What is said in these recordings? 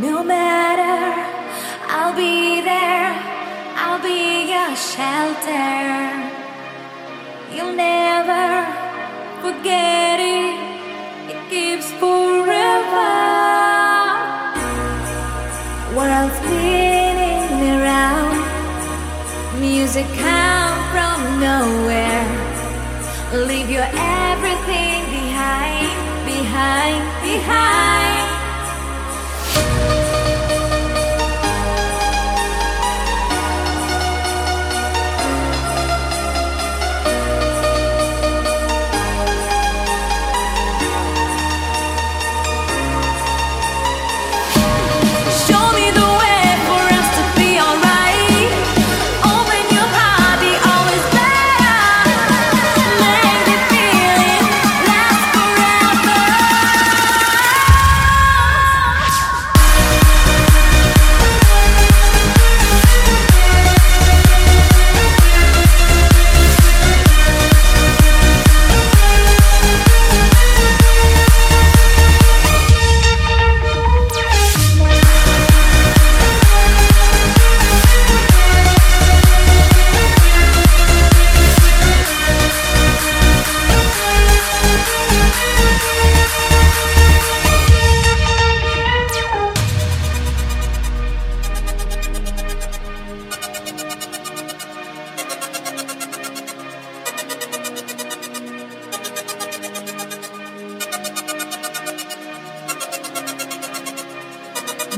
No matter, I'll be there, I'll be your shelter. You'll never forget it, it keeps forever. Worlds spinning around, music come from nowhere. Leave your everything behind, behind, behind.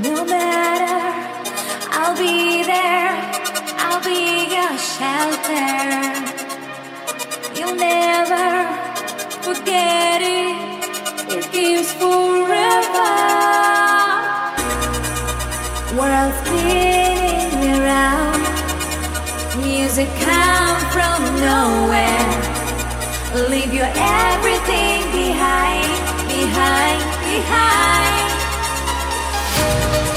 No matter, I'll be there. I'll be your shelter. You'll never forget it. It gives forever. World spinning around. Music come from nowhere. Leave your everything behind, behind, behind. Thank you.